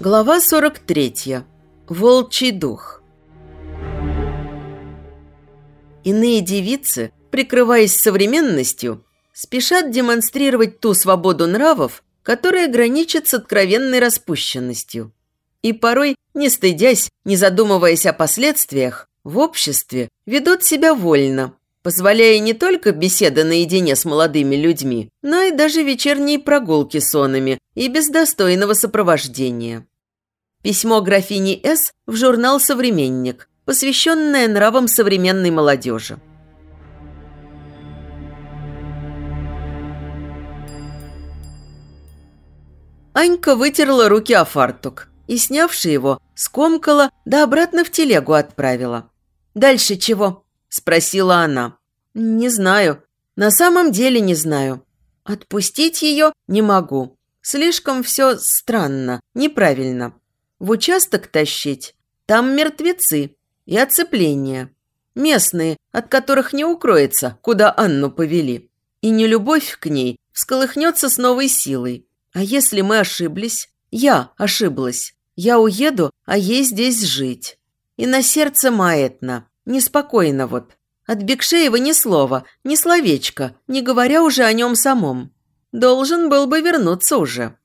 Глава 43. Волчий дух. Иные девицы, прикрываясь современностью, спешат демонстрировать ту свободу нравов, которая граничит с откровенной распущенностью. И порой, не стыдясь, не задумываясь о последствиях, в обществе ведут себя вольно, позволяя не только беседы наедине с молодыми людьми, но и даже вечерние прогулки с онами и без достойного сопровождения. Письмо графини С. в журнал «Современник», посвященное нравам современной молодежи. Анька вытерла руки о фартук и, снявши его, скомкала, да обратно в телегу отправила. «Дальше чего?» – спросила она. «Не знаю. На самом деле не знаю. Отпустить ее не могу. Слишком все странно, неправильно в участок тащить. Там мертвецы и оцепление. Местные, от которых не укроется, куда Анну повели. И нелюбовь к ней всколыхнется с новой силой. А если мы ошиблись? Я ошиблась. Я уеду, а ей здесь жить. И на сердце маятно. Неспокойно вот. От Бекшеева ни слова, ни словечка, не говоря уже о нем самом. Должен был бы вернуться уже.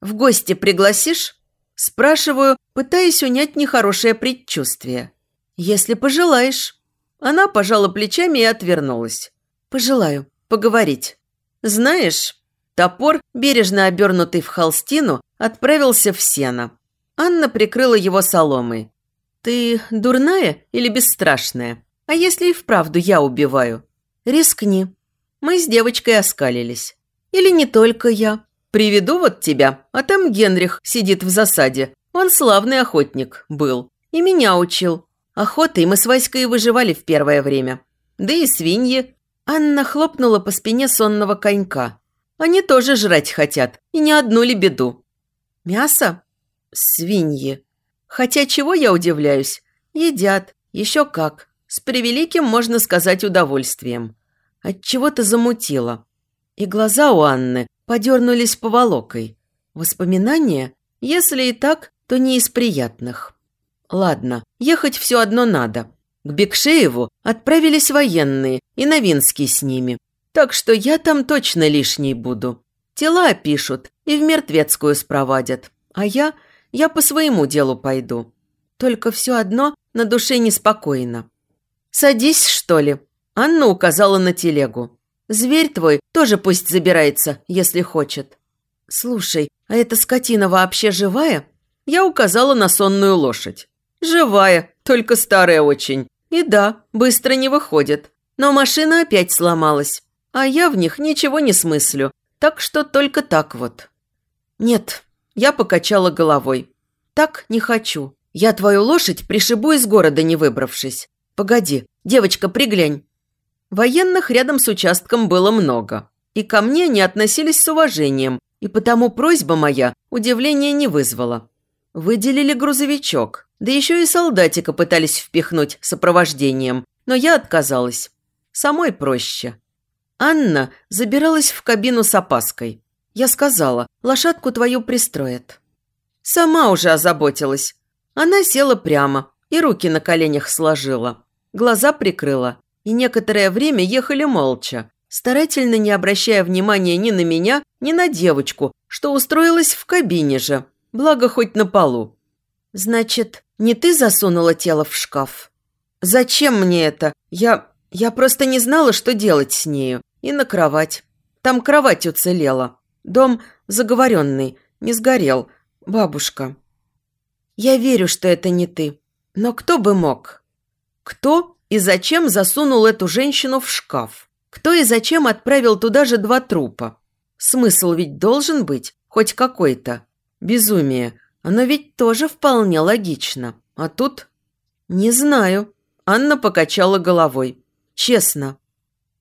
«В гости пригласишь?» Спрашиваю, пытаясь унять нехорошее предчувствие. «Если пожелаешь». Она пожала плечами и отвернулась. «Пожелаю. Поговорить. Знаешь...» Топор, бережно обернутый в холстину, отправился в сено. Анна прикрыла его соломой. «Ты дурная или бесстрашная? А если и вправду я убиваю? Рискни». Мы с девочкой оскалились. «Или не только я. Приведу вот тебя, а там Генрих сидит в засаде. Он славный охотник был. И меня учил. Охотой мы с Васькой выживали в первое время. Да и свиньи. Анна хлопнула по спине сонного конька. Они тоже жрать хотят, и не одну лебеду. Мясо? Свиньи. Хотя чего я удивляюсь? Едят. Еще как. С превеликим, можно сказать, удовольствием. От чего то замутило. И глаза у Анны подернулись поволокой. Воспоминания? Если и так, то не из приятных. Ладно, ехать все одно надо. К Бекшееву отправились военные, и Новинский с ними. Так что я там точно лишней буду. Тела опишут и в мертвецкую спровадят. А я, я по своему делу пойду. Только все одно на душе неспокойно. «Садись, что ли?» Анна указала на телегу. Зверь твой тоже пусть забирается, если хочет. Слушай, а эта скотина вообще живая? Я указала на сонную лошадь. Живая, только старая очень. И да, быстро не выходит. Но машина опять сломалась. А я в них ничего не смыслю. Так что только так вот. Нет, я покачала головой. Так не хочу. Я твою лошадь пришибу из города, не выбравшись. Погоди, девочка, приглянь. Военных рядом с участком было много. И ко мне не относились с уважением, и потому просьба моя удивления не вызвала. Выделили грузовичок, да еще и солдатика пытались впихнуть сопровождением, но я отказалась. Самой проще. Анна забиралась в кабину с опаской. Я сказала, лошадку твою пристроят. Сама уже озаботилась. Она села прямо и руки на коленях сложила. Глаза прикрыла и некоторое время ехали молча, старательно не обращая внимания ни на меня, ни на девочку, что устроилась в кабине же, благо хоть на полу. «Значит, не ты засунула тело в шкаф?» «Зачем мне это? Я... я просто не знала, что делать с нею. И на кровать. Там кровать уцелела. Дом заговоренный, не сгорел. Бабушка». «Я верю, что это не ты. Но кто бы мог?» «Кто?» И зачем засунул эту женщину в шкаф? Кто и зачем отправил туда же два трупа? Смысл ведь должен быть, хоть какой-то. Безумие. Оно ведь тоже вполне логично. А тут... Не знаю. Анна покачала головой. Честно.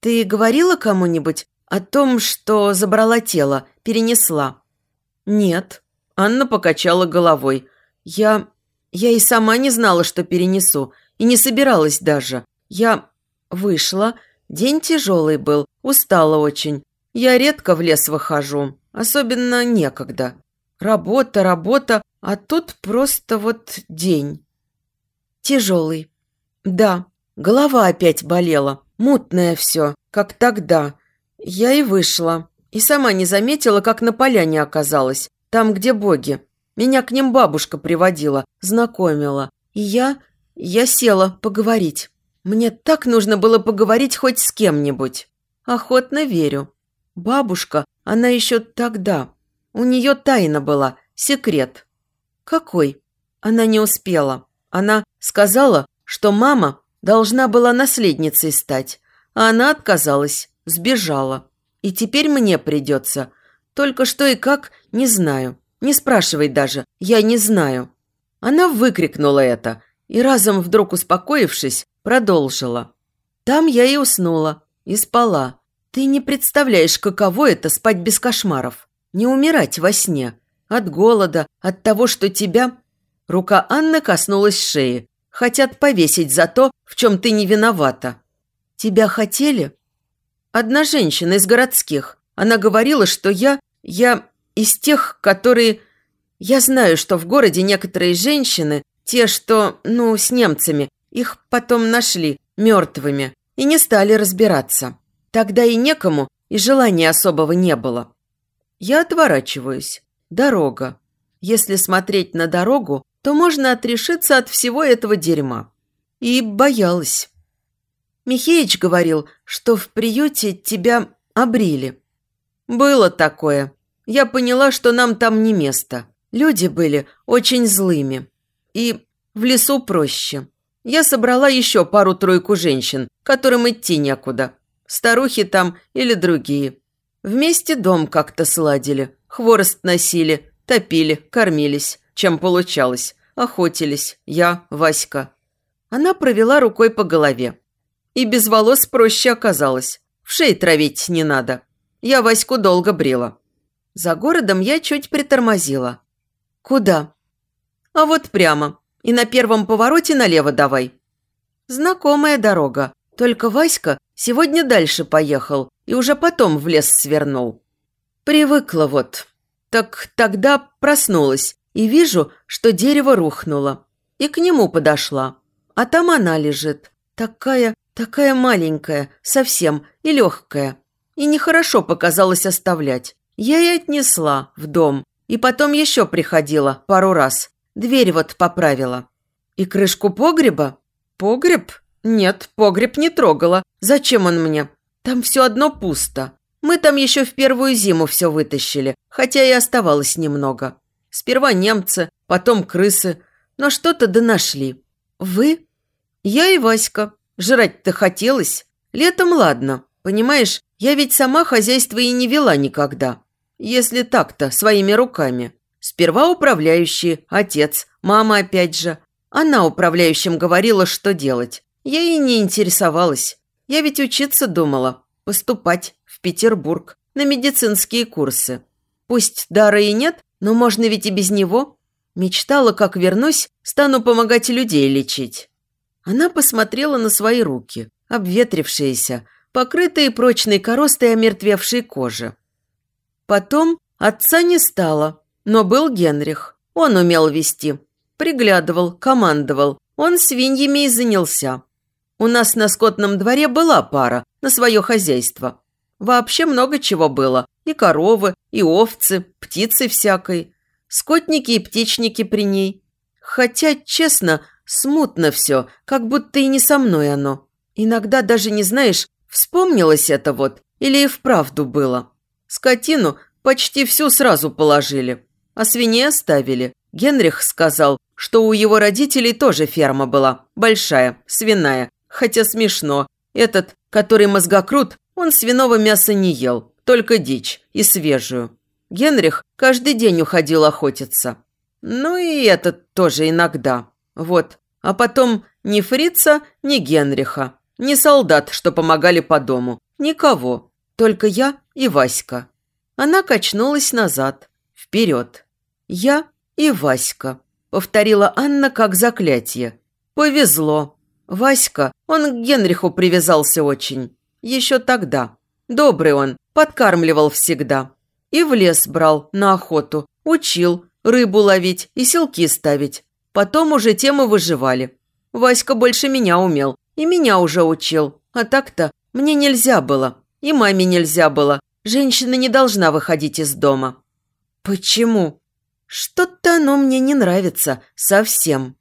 Ты говорила кому-нибудь о том, что забрала тело, перенесла? Нет. Анна покачала головой. Я... Я и сама не знала, что перенесу. И не собиралась даже. Я вышла. День тяжелый был, устала очень. Я редко в лес выхожу, особенно некогда. Работа, работа, А тут просто вот день. Тяжелый. Да, голова опять болела, мутное все, как тогда. Я и вышла. И сама не заметила, как на поляне оказалась, там, где боги. Меня к ним бабушка приводила, знакомила. И я... я села поговорить. Мне так нужно было поговорить хоть с кем-нибудь. Охотно верю. Бабушка, она еще тогда. У нее тайна была, секрет. Какой? Она не успела. Она сказала, что мама должна была наследницей стать, а она отказалась, сбежала. И теперь мне придется. Только что и как, не знаю. Не спрашивай даже, я не знаю». Она выкрикнула это и, разом вдруг успокоившись, продолжила. «Там я и уснула, и спала. Ты не представляешь, каково это спать без кошмаров. Не умирать во сне. От голода, от того, что тебя...» Рука Анны коснулась шеи. «Хотят повесить за то, в чем ты не виновата». «Тебя хотели?» Одна женщина из городских. Она говорила, что я... Я из тех, которые... Я знаю, что в городе некоторые женщины, те, что, ну, с немцами, их потом нашли мертвыми и не стали разбираться. Тогда и некому, и желания особого не было. Я отворачиваюсь. Дорога. Если смотреть на дорогу, то можно отрешиться от всего этого дерьма. И боялась. Михеич говорил, что в приюте тебя обрили. Было такое. Я поняла, что нам там не место. Люди были очень злыми. И в лесу проще. Я собрала еще пару-тройку женщин, которым идти некуда. Старухи там или другие. Вместе дом как-то сладили, хворост носили, топили, кормились, чем получалось. Охотились. Я, Васька. Она провела рукой по голове. И без волос проще оказалось. В шее травить не надо. Я Ваську долго брила. За городом я чуть притормозила. «Куда?» «А вот прямо. И на первом повороте налево давай». Знакомая дорога. Только Васька сегодня дальше поехал и уже потом в лес свернул. Привыкла вот. Так тогда проснулась и вижу, что дерево рухнуло. И к нему подошла. А там она лежит. Такая Такая маленькая, совсем, и легкая. И нехорошо показалось оставлять. Я и отнесла в дом. И потом еще приходила пару раз. Дверь вот поправила. И крышку погреба? Погреб? Нет, погреб не трогала. Зачем он мне? Там все одно пусто. Мы там еще в первую зиму все вытащили, хотя и оставалось немного. Сперва немцы, потом крысы, но что-то да нашли. Вы? Я и Васька. Жрать-то хотелось. Летом ладно. Понимаешь, я ведь сама хозяйство и не вела никогда. Если так-то, своими руками. Сперва управляющий, отец, мама опять же. Она управляющим говорила, что делать. Я и не интересовалась. Я ведь учиться думала. Поступать в Петербург на медицинские курсы. Пусть дара и нет, но можно ведь и без него. Мечтала, как вернусь, стану помогать людей лечить. Она посмотрела на свои руки, обветрившиеся, покрытые прочной коростой омертвевшей кожи. Потом отца не стало, но был Генрих. Он умел вести. Приглядывал, командовал. Он свиньями и занялся. У нас на скотном дворе была пара на свое хозяйство. Вообще много чего было. И коровы, и овцы, птицы всякой. Скотники и птичники при ней. Хотя, честно, Смутно все, как будто и не со мной оно. Иногда даже не знаешь, вспомнилось это вот или и вправду было. Скотину почти всю сразу положили, а свиней оставили. Генрих сказал, что у его родителей тоже ферма была, большая, свиная, хотя смешно. Этот, который мозгокрут, он свиного мяса не ел, только дичь и свежую. Генрих каждый день уходил охотиться. Ну и этот тоже иногда. Вот, а потом ни фрица, ни Генриха, ни солдат, что помогали по дому. Никого. Только я и Васька. Она качнулась назад, вперед. Я и Васька. Повторила Анна как заклятие. Повезло. Васька, он к Генриху привязался очень. Еще тогда. Добрый он, подкармливал всегда. И в лес брал на охоту, учил, Рыбу ловить и селки ставить. Потом уже темы выживали. Васька больше меня умел. И меня уже учил. А так-то мне нельзя было. И маме нельзя было. Женщина не должна выходить из дома. Почему? Что-то оно мне не нравится совсем.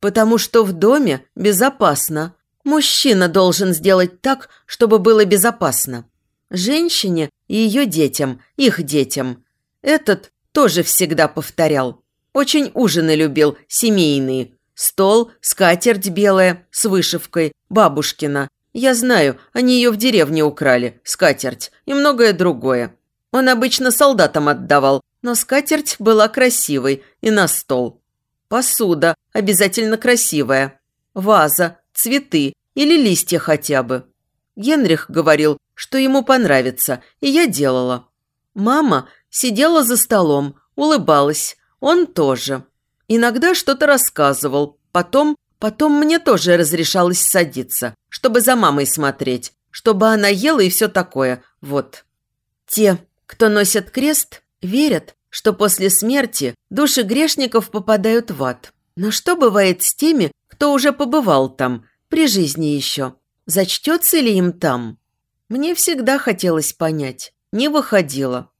Потому что в доме безопасно. Мужчина должен сделать так, чтобы было безопасно. Женщине и ее детям, их детям. Этот тоже всегда повторял. Очень ужины любил, семейные. Стол, скатерть белая, с вышивкой, бабушкина. Я знаю, они ее в деревне украли, скатерть и многое другое. Он обычно солдатам отдавал, но скатерть была красивой и на стол. Посуда обязательно красивая. Ваза, цветы или листья хотя бы. Генрих говорил, что ему понравится, и я делала. Мама сидела за столом, улыбалась, он тоже. Иногда что-то рассказывал, потом, потом мне тоже разрешалось садиться, чтобы за мамой смотреть, чтобы она ела и все такое, вот. Те, кто носит крест, верят, что после смерти души грешников попадают в ад. Но что бывает с теми, кто уже побывал там, при жизни еще? Зачтется ли им там? Мне всегда хотелось понять. Не выходило.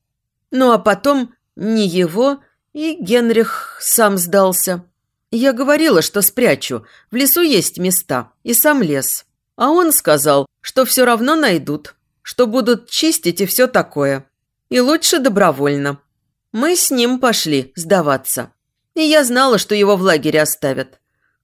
Ну а потом ни его, и Генрих сам сдался. Я говорила, что спрячу. В лесу есть места. И сам лес. А он сказал, что все равно найдут. Что будут чистить и все такое. И лучше добровольно. Мы с ним пошли сдаваться. И я знала, что его в лагере оставят.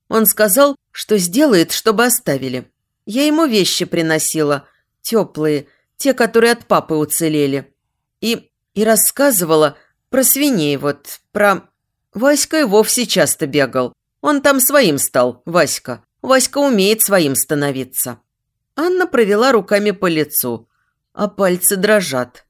Он сказал, что сделает, чтобы оставили. Я ему вещи приносила. Теплые. Те, которые от папы уцелели. И, и рассказывала, про свиней вот, про... Васька и вовсе часто бегал. Он там своим стал, Васька. Васька умеет своим становиться. Анна провела руками по лицу, а пальцы дрожат.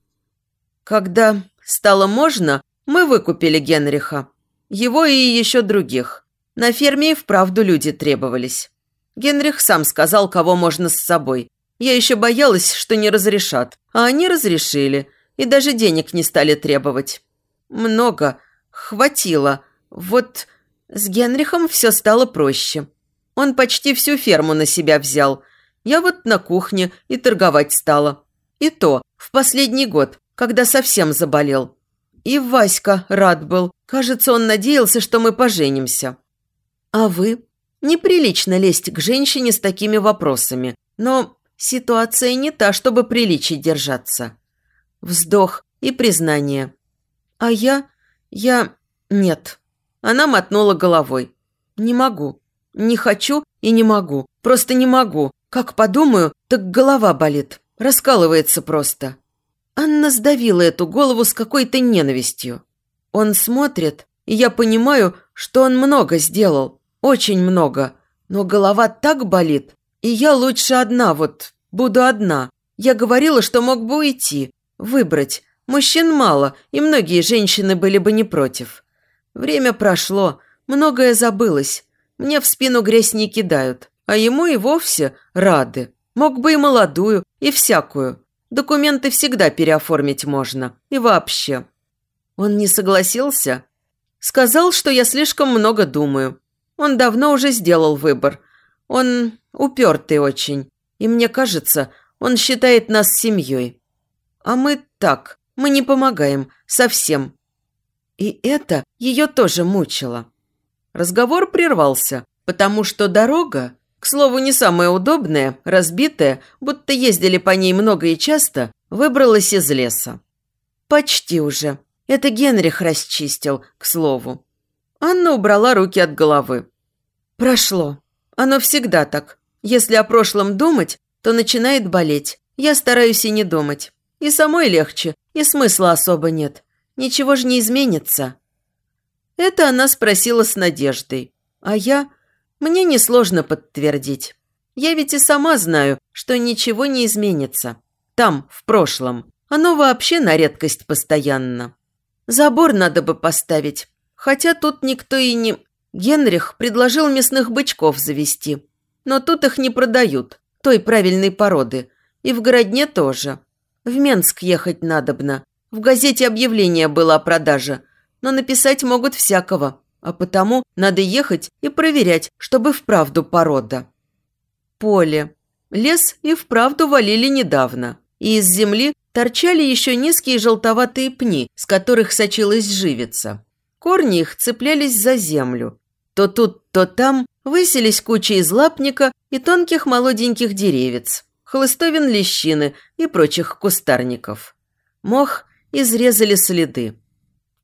Когда стало можно, мы выкупили Генриха. Его и еще других. На ферме и вправду люди требовались. Генрих сам сказал, кого можно с собой. Я еще боялась, что не разрешат. А они разрешили. И даже денег не стали требовать. Много. Хватило. Вот с Генрихом все стало проще. Он почти всю ферму на себя взял. Я вот на кухне и торговать стала. И то в последний год, когда совсем заболел. И Васька рад был. Кажется, он надеялся, что мы поженимся. А вы? Неприлично лезть к женщине с такими вопросами. Но ситуация не та, чтобы приличить держаться. Вздох и признание. А я... я... нет. Она мотнула головой. Не могу. Не хочу и не могу. Просто не могу. Как подумаю, так голова болит. Раскалывается просто. Анна сдавила эту голову с какой-то ненавистью. Он смотрит, и я понимаю, что он много сделал. Очень много. Но голова так болит. И я лучше одна вот. Буду одна. Я говорила, что мог бы уйти. Выбрать. Мужчин мало, и многие женщины были бы не против. Время прошло, многое забылось. Мне в спину грязь не кидают, а ему и вовсе рады. Мог бы и молодую, и всякую. Документы всегда переоформить можно. И вообще. Он не согласился? Сказал, что я слишком много думаю. Он давно уже сделал выбор. Он упертый очень. И мне кажется, он считает нас семьей. А мы так, мы не помогаем. Совсем. И это ее тоже мучило. Разговор прервался, потому что дорога, к слову, не самая удобная, разбитая, будто ездили по ней много и часто, выбралась из леса. Почти уже. Это Генрих расчистил, к слову. Анна убрала руки от головы. Прошло. Оно всегда так. Если о прошлом думать, то начинает болеть. Я стараюсь и не думать. И самой легче, и смысла особо нет. Ничего же не изменится. Это она спросила с надеждой. А я... Мне несложно подтвердить. Я ведь и сама знаю, что ничего не изменится. Там, в прошлом. Оно вообще на редкость постоянно. Забор надо бы поставить. Хотя тут никто и не... Генрих предложил мясных бычков завести. Но тут их не продают, той правильной породы. И в городне тоже. В Менск ехать надобно. В газете объявление было о продаже. но написать могут всякого, а потому надо ехать и проверять, чтобы вправду порода. Поле. Лес и вправду валили недавно, и из земли торчали еще низкие желтоватые пни, с которых сочилась живица. Корни их цеплялись за землю. То тут, то там высились кучи из лапника и тонких молоденьких деревец, хлыстовин лещины и прочих кустарников. Мох изрезали следы.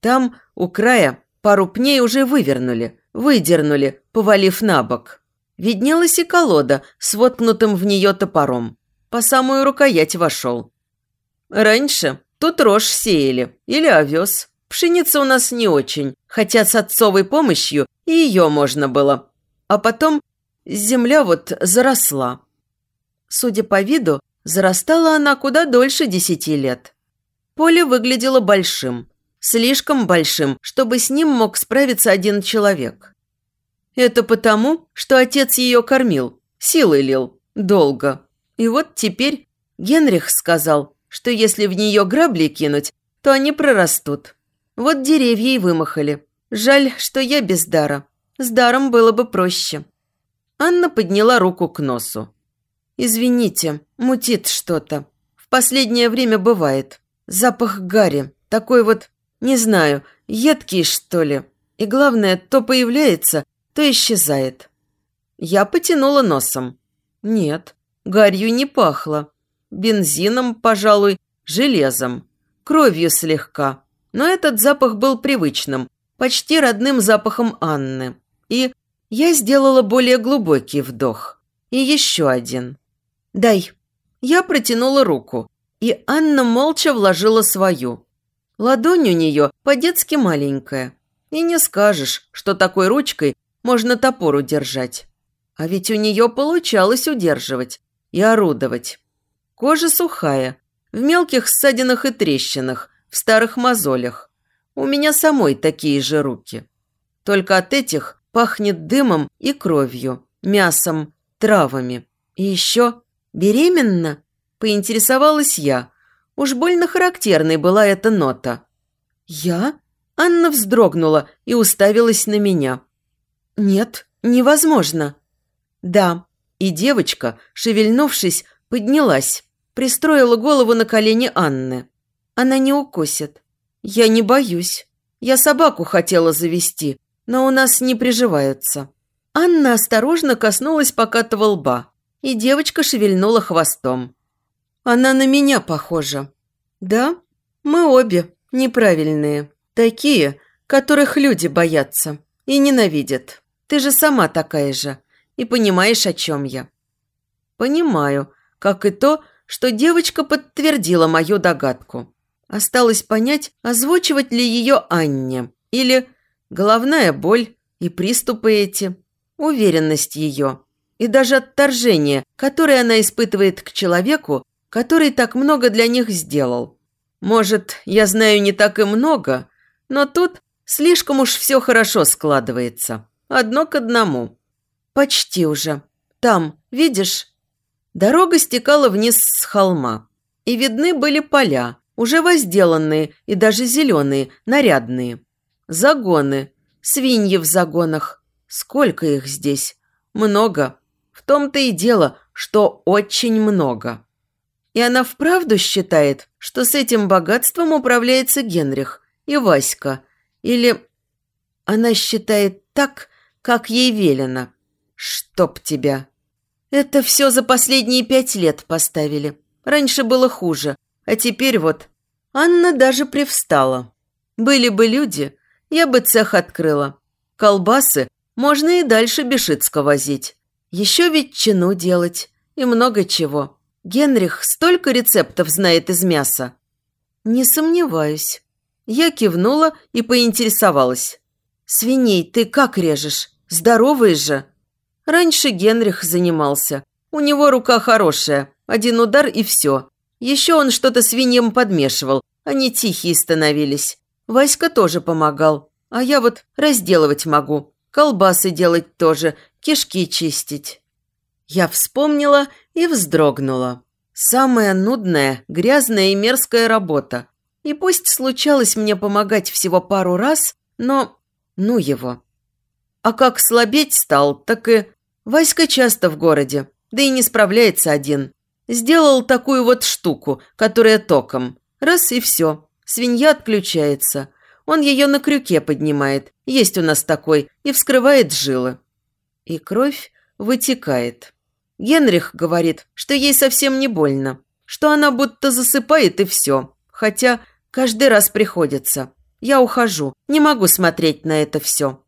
Там, у края, пару пней уже вывернули, выдернули, повалив на бок. Виднелась и колода с воткнутым в нее топором. По самую рукоять вошел. Раньше тут рожь сеяли или овес. Пшеница у нас не очень, хотя с отцовой помощью и ее можно было. А потом земля вот заросла. Судя по виду, зарастала она куда дольше десяти лет. Поле выглядело большим, слишком большим, чтобы с ним мог справиться один человек. Это потому, что отец ее кормил, силой лил, долго. И вот теперь Генрих сказал, что если в нее грабли кинуть, то они прорастут. Вот деревья и вымахали. Жаль, что я без дара. С даром было бы проще. Анна подняла руку к носу. «Извините, мутит что-то. В последнее время бывает. Запах гари. Такой вот, не знаю, едкий, что ли. И главное, то появляется, то исчезает». Я потянула носом. Нет, гарью не пахло. Бензином, пожалуй, железом. Кровью слегка. Но этот запах был привычным, почти родным запахом Анны. И я сделала более глубокий вдох. И еще один. «Дай». Я протянула руку, и Анна молча вложила свою. Ладонь у нее по-детски маленькая. И не скажешь, что такой ручкой можно топор удержать. А ведь у нее получалось удерживать и орудовать. Кожа сухая, в мелких ссадинах и трещинах, в старых мозолях. У меня самой такие же руки. Только от этих пахнет дымом и кровью, мясом, травами. И еще беременна? Поинтересовалась я. Уж больно характерной была эта нота. «Я?» Анна вздрогнула и уставилась на меня. «Нет, невозможно». «Да». И девочка, шевельнувшись, поднялась, пристроила голову на колени Анны. Она не укусит. Я не боюсь. Я собаку хотела завести, но у нас не приживаются. Анна осторожно коснулась покатого лба, и девочка шевельнула хвостом. Она на меня похожа. Да, мы обе неправильные. Такие, которых люди боятся и ненавидят. Ты же сама такая же и понимаешь, о чем я. Понимаю, как и то, что девочка подтвердила мою догадку. Осталось понять, озвучивать ли ее Анне, или головная боль и приступы эти, уверенность ее, и даже отторжение, которое она испытывает к человеку, который так много для них сделал. Может, я знаю не так и много, но тут слишком уж все хорошо складывается. Одно к одному. Почти уже. Там, видишь? Дорога стекала вниз с холма, и видны были поля, уже возделанные и даже зеленые, нарядные. Загоны, свиньи в загонах. Сколько их здесь? Много. В том-то и дело, что очень много. И она вправду считает, что с этим богатством управляется Генрих и Васька. Или она считает так, как ей велено. Чтоб тебя. Это все за последние пять лет поставили. Раньше было хуже, а теперь вот Анна даже привстала. Были бы люди, я бы цех открыла. Колбасы можно и дальше Бешицко возить. Еще ветчину делать и много чего. Генрих столько рецептов знает из мяса. Не сомневаюсь. Я кивнула и поинтересовалась. «Свиней ты как режешь? Здоровые же?» Раньше Генрих занимался. У него рука хорошая. Один удар и все. Еще он что-то свиньям подмешивал. Они тихие становились. Васька тоже помогал. А я вот разделывать могу. Колбасы делать тоже. Кишки чистить. Я вспомнила и вздрогнула. Самая нудная, грязная и мерзкая работа. И пусть случалось мне помогать всего пару раз, но ну его. А как слабеть стал, так и... Васька часто в городе, да и не справляется один. Сделал такую вот штуку, которая током. Раз и все. Свинья отключается. Он ее на крюке поднимает, есть у нас такой, и вскрывает жилы. И кровь вытекает. Генрих говорит, что ей совсем не больно, что она будто засыпает и все. Хотя каждый раз приходится. Я ухожу, не могу смотреть на это все.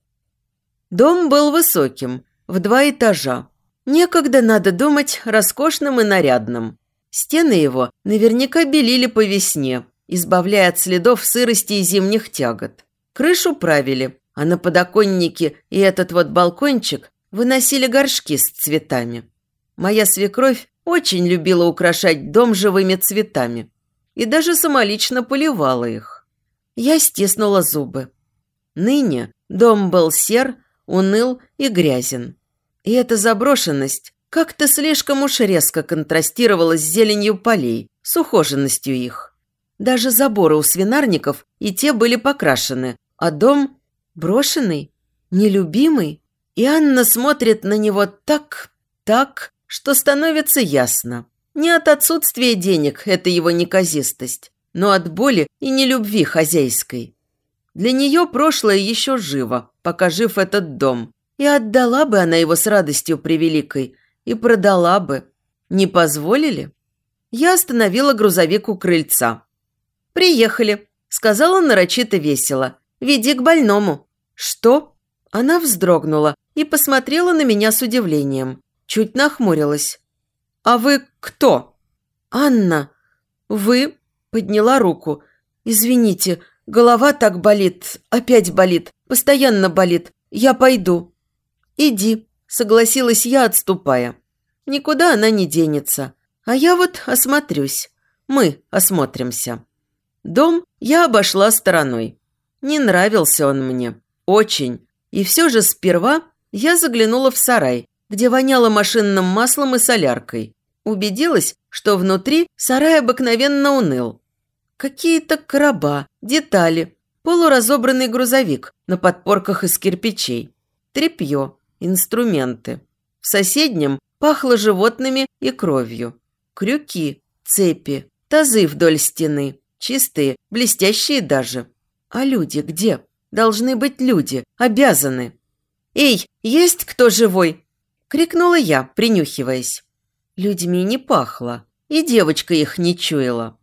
Дом был высоким, в два этажа. Некогда, надо думать, роскошным и нарядным. Стены его наверняка белили по весне, избавляя от следов сырости и зимних тягот. Крышу правили, а на подоконнике и этот вот балкончик выносили горшки с цветами. Моя свекровь очень любила украшать дом живыми цветами и даже самолично поливала их. Я стиснула зубы. Ныне дом был сер, уныл и грязен. И эта заброшенность как-то слишком уж резко контрастировала с зеленью полей, с ухоженностью их. Даже заборы у свинарников и те были покрашены, а дом брошенный, нелюбимый. И Анна смотрит на него так, так, что становится ясно. Не от отсутствия денег это его неказистость, но от боли и нелюбви хозяйской. Для нее прошлое еще живо, пока жив этот дом. И отдала бы она его с радостью превеликой, и продала бы. Не позволили? Я остановила грузовик у крыльца. «Приехали», – сказала нарочито весело. «Веди к больному». «Что?» Она вздрогнула и посмотрела на меня с удивлением. Чуть нахмурилась. «А вы кто?» «Анна». «Вы?» – подняла руку. «Извините, Голова так болит, опять болит, постоянно болит. Я пойду». «Иди», – согласилась я, отступая. «Никуда она не денется. А я вот осмотрюсь. Мы осмотримся». Дом я обошла стороной. Не нравился он мне. Очень. И все же сперва я заглянула в сарай, где воняло машинным маслом и соляркой. Убедилась, что внутри сарай обыкновенно уныл. Какие-то короба, детали, полуразобранный грузовик на подпорках из кирпичей, тряпье, инструменты. В соседнем пахло животными и кровью. Крюки, цепи, тазы вдоль стены, чистые, блестящие даже. А люди где? Должны быть люди, обязаны. «Эй, есть кто живой?» – крикнула я, принюхиваясь. Людьми не пахло, и девочка их не чуяла.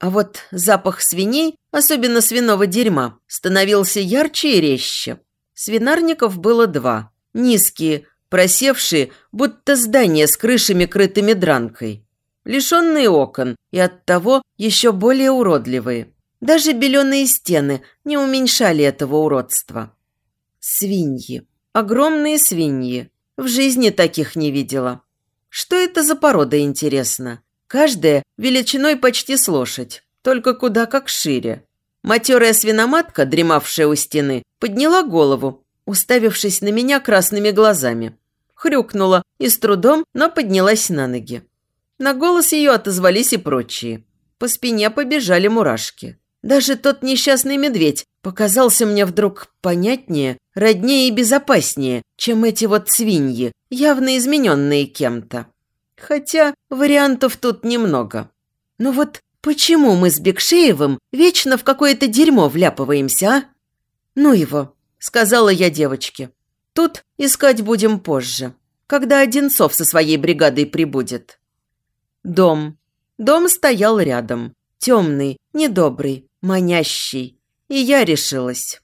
А вот запах свиней, особенно свиного дерьма, становился ярче и резче. Свинарников было два. Низкие, просевшие, будто здания с крышами, крытыми дранкой. Лишенные окон и оттого еще более уродливые. Даже беленые стены не уменьшали этого уродства. Свиньи. Огромные свиньи. В жизни таких не видела. Что это за порода, интересно? Каждая величиной почти с лошадь, только куда как шире. Матерая свиноматка, дремавшая у стены, подняла голову, уставившись на меня красными глазами. Хрюкнула и с трудом, но поднялась на ноги. На голос ее отозвались и прочие. По спине побежали мурашки. Даже тот несчастный медведь показался мне вдруг понятнее, роднее и безопаснее, чем эти вот свиньи, явно измененные кем-то. Хотя вариантов тут немного. Ну вот почему мы с Бекшеевым вечно в какое-то дерьмо вляпываемся, а? Ну его, сказала я девочке. Тут искать будем позже, когда Одинцов со своей бригадой прибудет. Дом. Дом стоял рядом. Темный, недобрый, манящий. И я решилась.